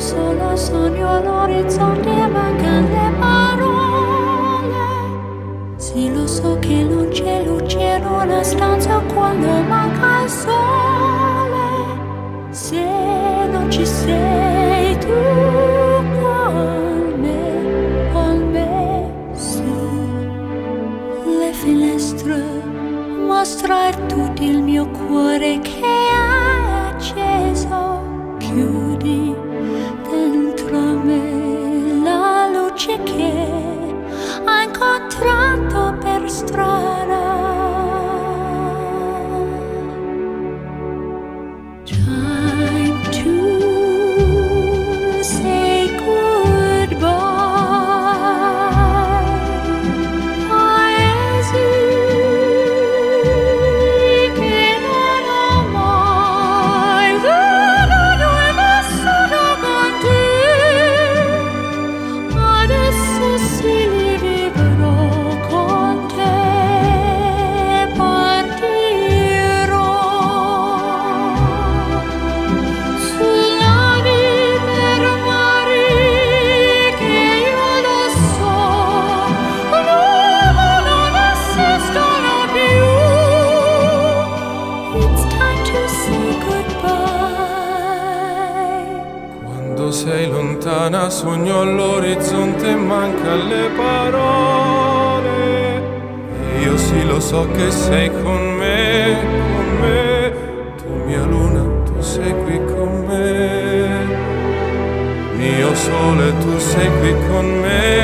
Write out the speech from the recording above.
solo sogno all'orizzonte e mancano le parole. Sì, lo so che non c'è luce in una stanza quando manca il sole. Se non ci sei tu con me, con me le finestre mostra a il mio cuore che ha. Strada. Sei lontana sogno all'orizzonte manca le parole. Io sì lo so che sei con me, con me. Tu mia luna, tu sei qui con me. Mio sole, tu sei qui con me.